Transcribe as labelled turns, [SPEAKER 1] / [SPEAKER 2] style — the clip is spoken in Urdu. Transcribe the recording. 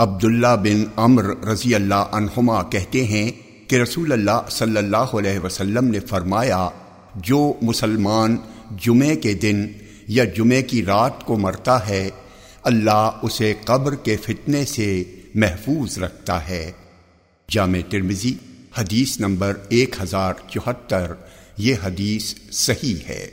[SPEAKER 1] عبداللہ بن امر رضی اللہ عنہما کہتے ہیں کہ رسول اللہ صلی اللہ علیہ وسلم نے فرمایا، جو مسلمان جمعے کے دن یا جمعے کی رات کو مرتا ہے، اللہ اسے قبر کے فتنے سے محفوظ رکھتا ہے۔ جامع ترمزی حدیث نمبر ایک ہزار چوہتر، یہ حدیث صحیح ہے۔